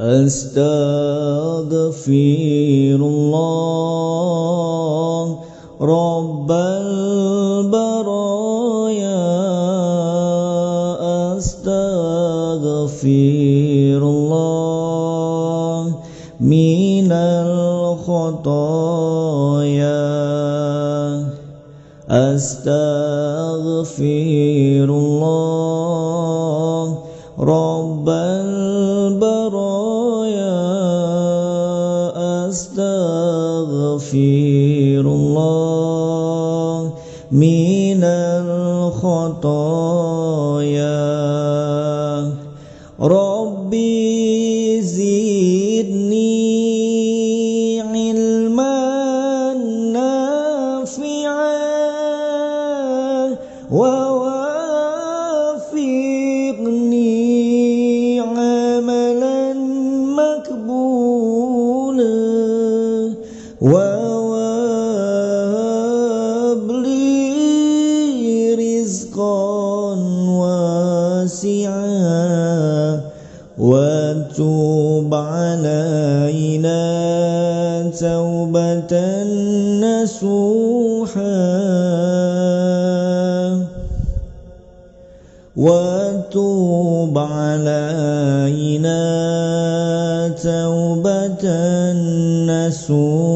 أستغفر الله رب البرايا. أستغفر الله من الخطايا. أستغفر أستغفر الله من الخطايا واسعا وتوب علينا توبة نسوحا وتوب علينا توبة نسوحا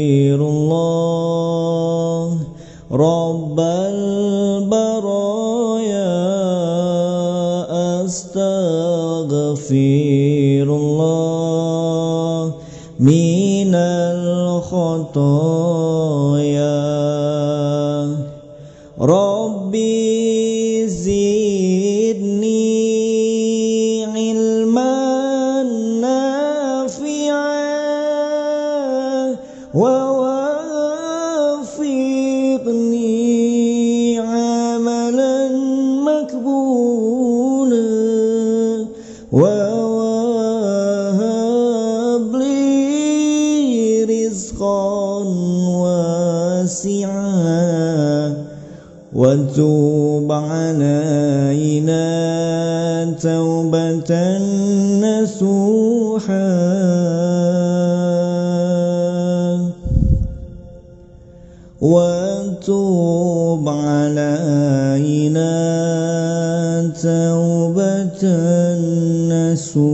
أستغفر الله من الخطايا. ربي زدني علما وتوب علينا توبة نسوحا. وتوب علينا توبة نسوحا.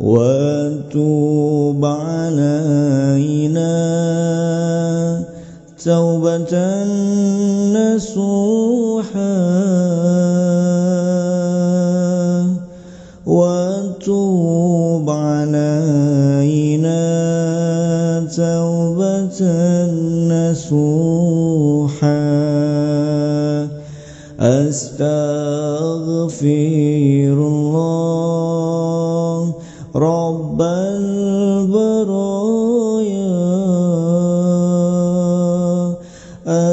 وتوب علينا توبة نسوحا وتوب علينا توبة نسوحا أستغفر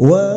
wa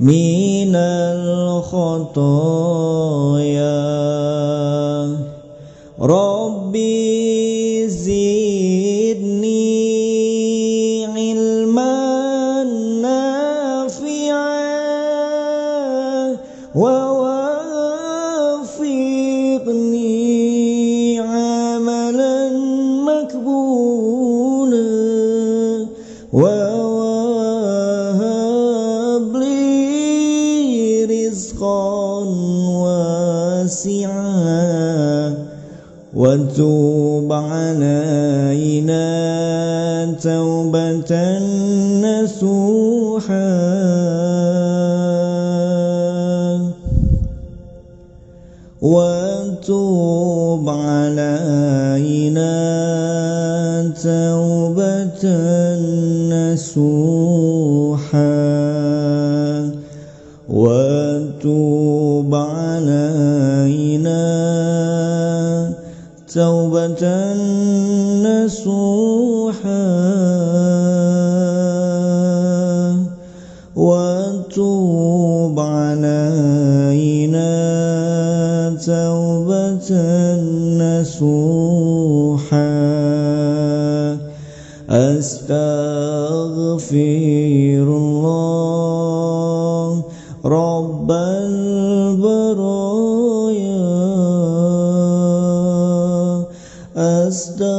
من الخطايا علينا توبة نصوحا أستغفر الله رب البرايا. أستغفر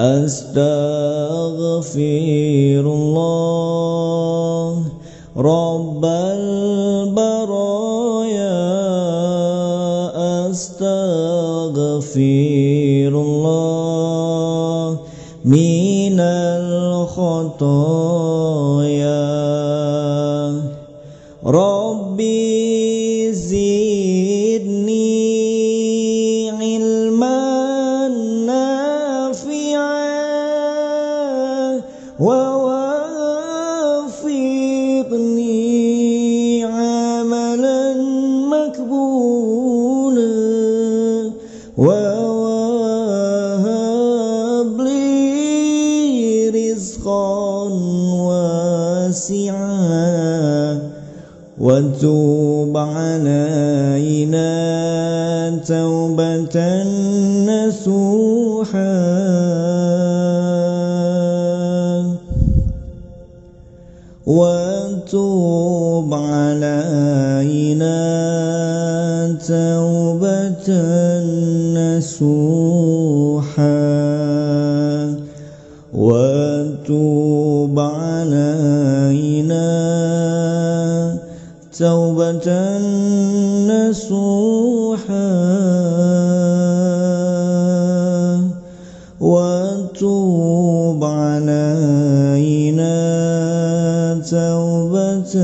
أستغفر الله رب البرايا أستغفر الله من الخطايا. وتوب علينا توبة نسوحا وتوب علينا توبة نسوحا وتوب علينا توبة نسوحا وتوب علينا. توبة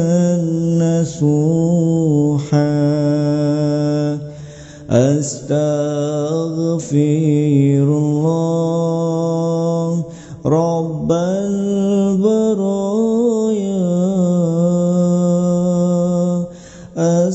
نسوحا أستغفر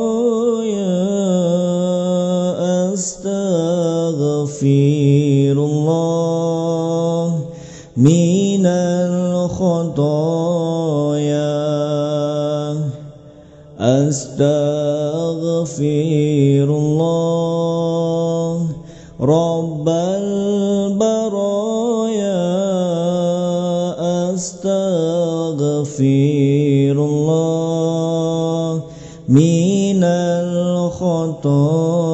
البرايا أستغفر الله من الخطايا. أستغفر الخطايا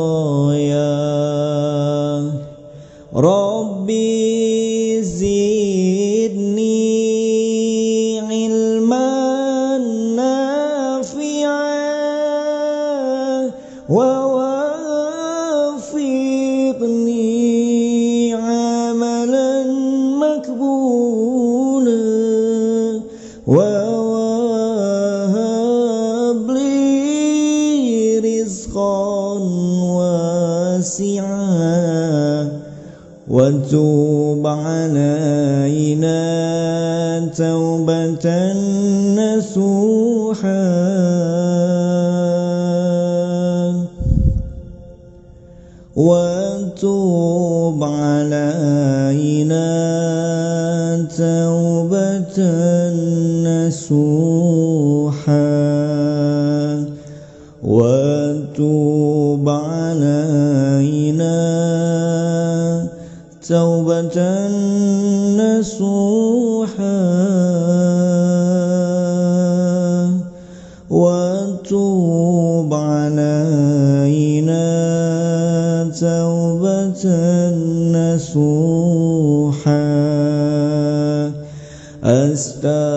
وتوب علينا توبة نسوحا. وتوب علينا توبة نسوحا. وتوب نسوحا وتوب علينا توبة نسوحا. أستغفر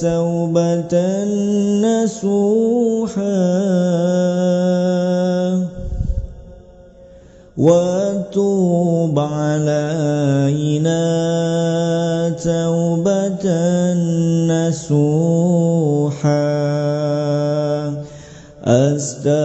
توبة نسوحا وتوب علينا. توبة نسوحا أستغفر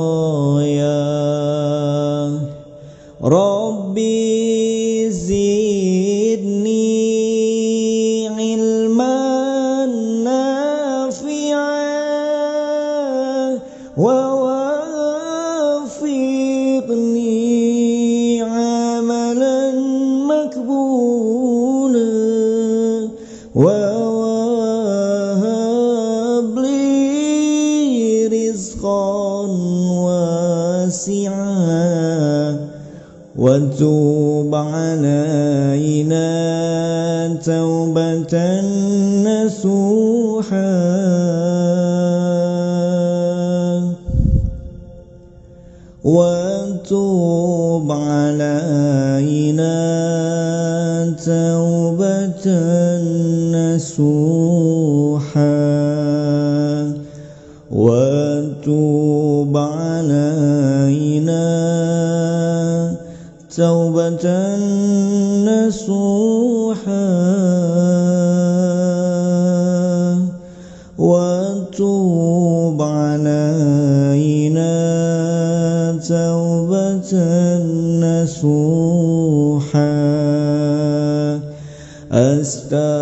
ربي زدني علما نافعا ووافقني عملا مقبولا ووهب لي رزقا واسعا وتوب علينا توبة نسوحا وتوب علينا توبة نسوحا نسوحا وتوب علينا توبة نسوحا. أستغفر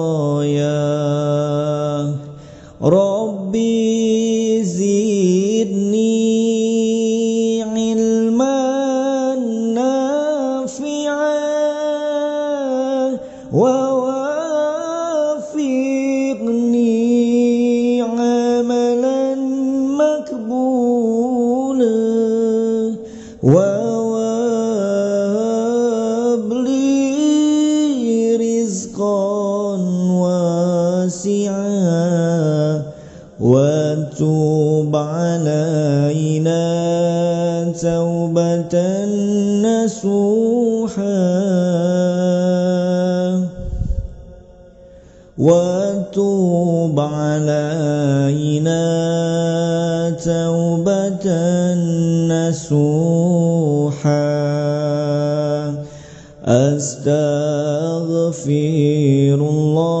توبة نسوحا وتوب علينا. توبة نسوحا أستغفر الله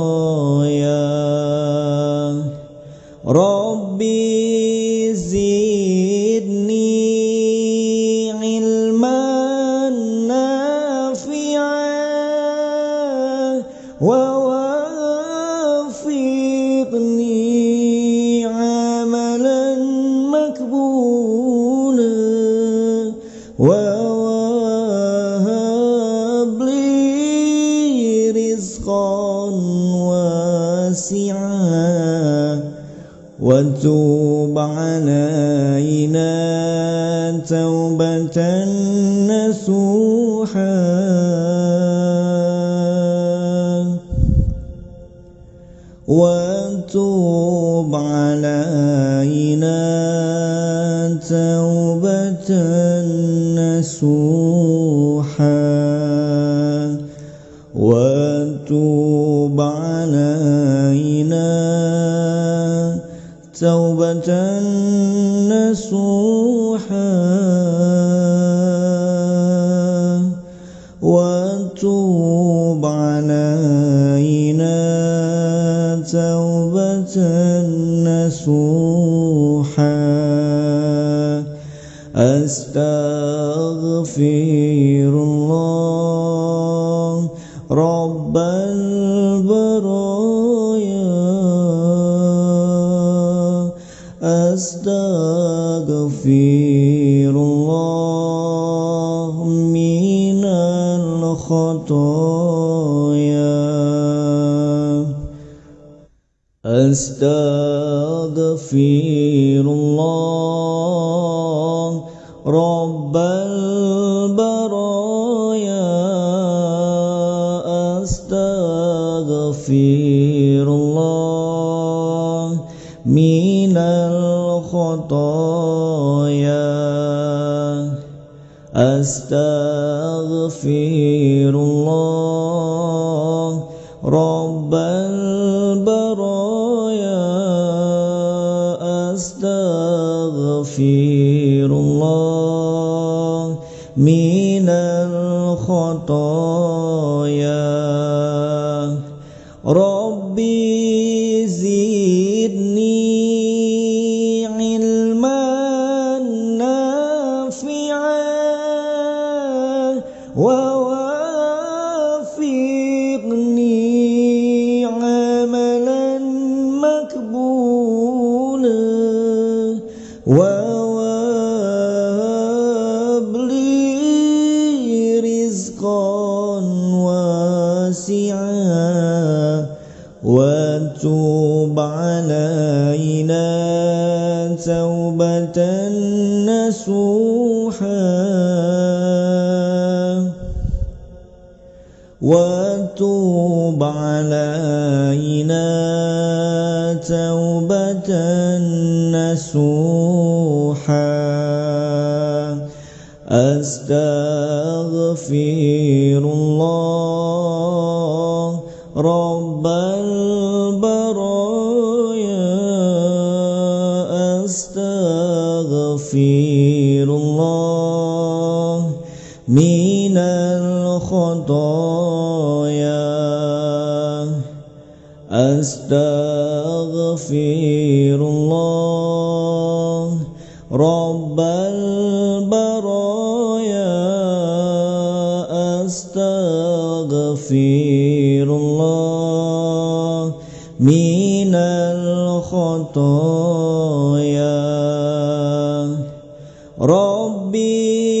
C'est. أستغفر الله من الخطايا. أستغفر الخطايا أستغفر الله رب البرايا. أستغفر الله من الخطايا. العالمين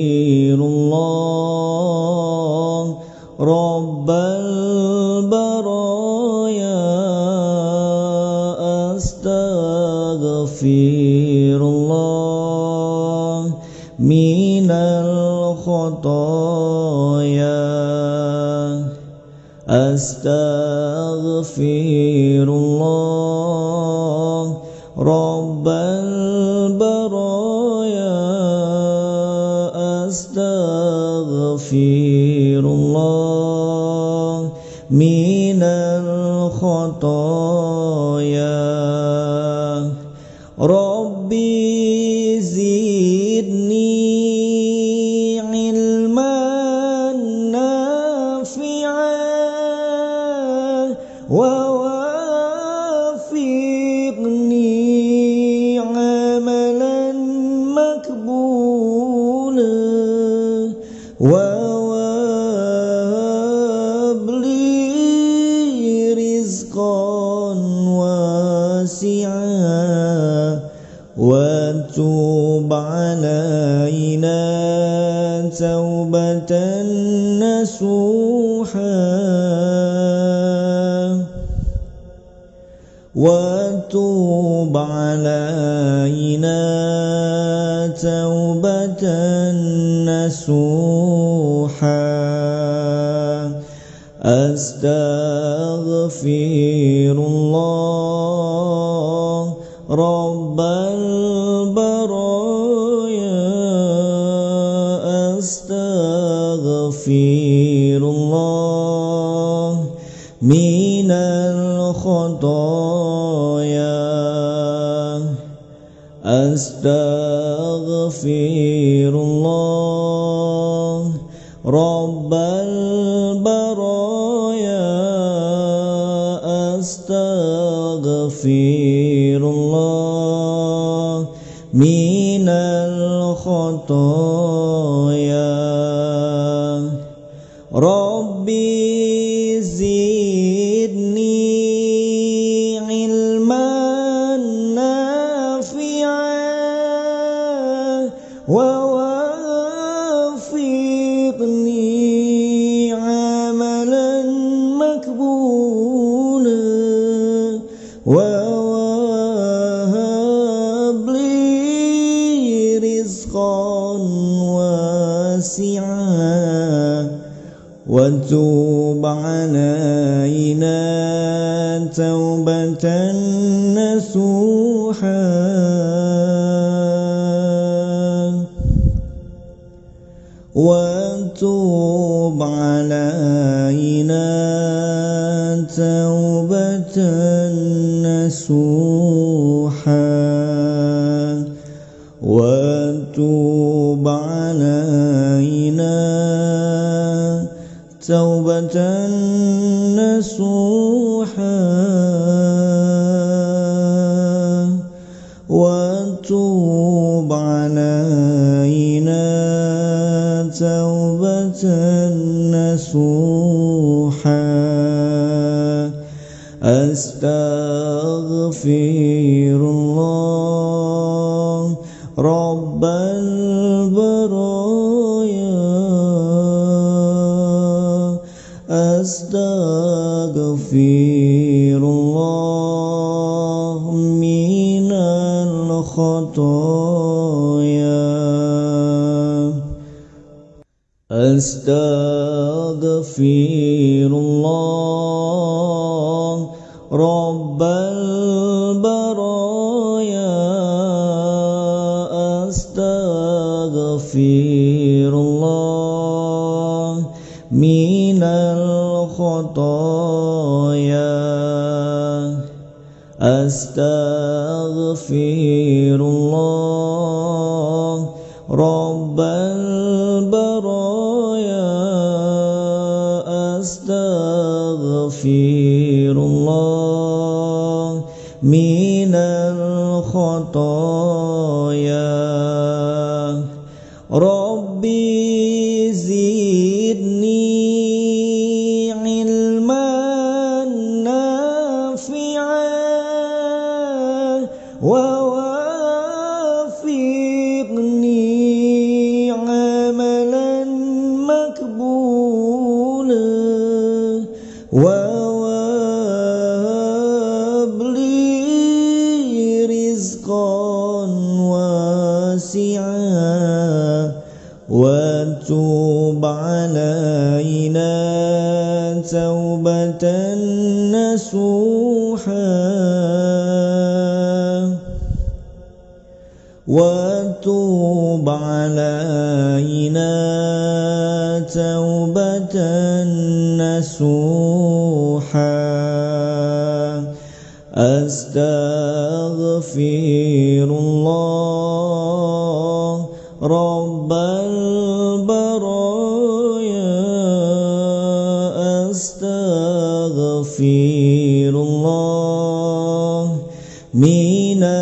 Whoa. يغفر الله. أستغفر 没人喝多呀。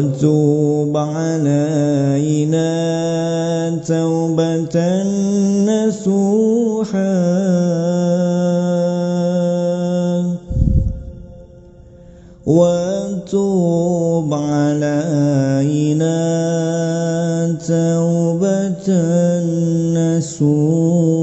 وتوب علينا توبة نسوحا وتوب علينا توبة نسوحا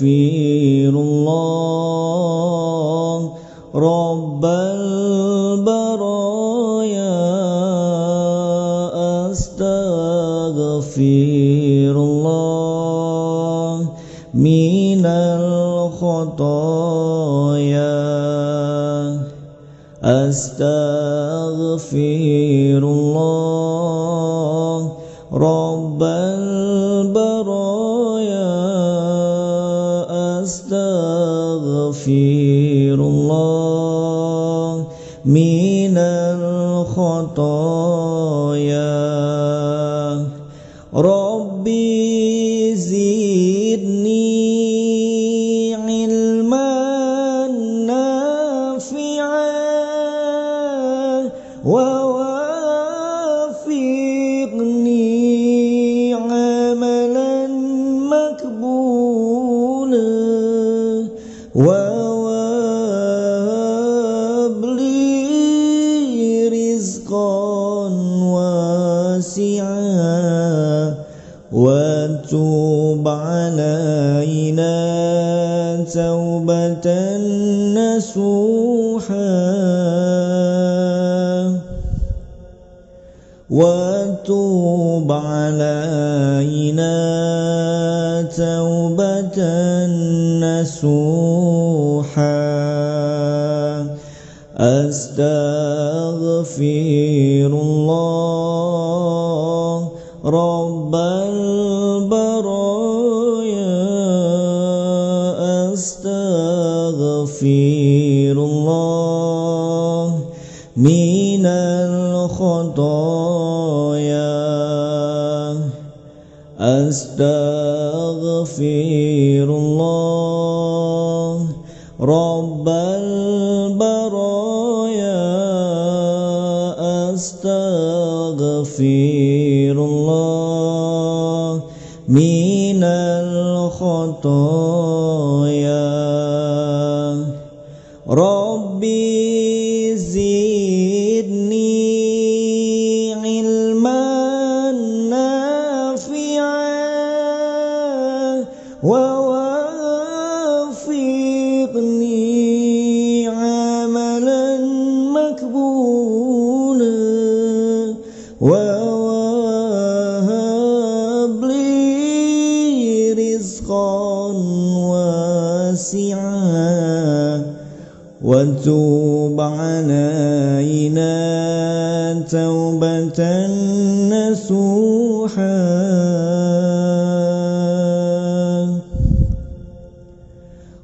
أستغفر الله. رب البرايا أستغفر الله. من الخطايا أستغفر الله. رب أستغفر الله من الخطايا توبة نسوحا وتوب علينا توبة نسوحا أستغفر الله نسوحا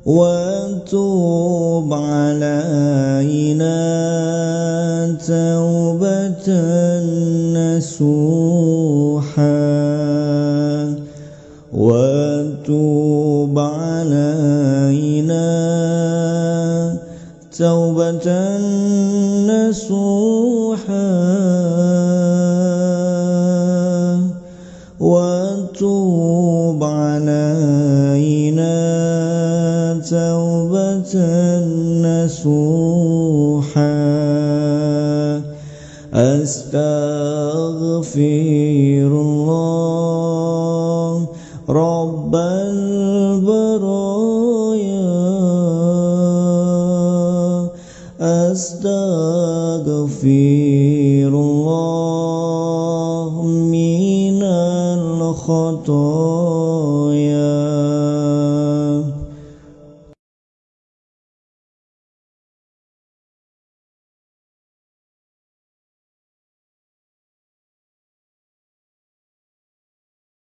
وتوب علينا توبة نسوحا. وتوب علينا توبة توبة نسوحا. أستغفر الله رب البرايا. أستغفر الله من الخطايا.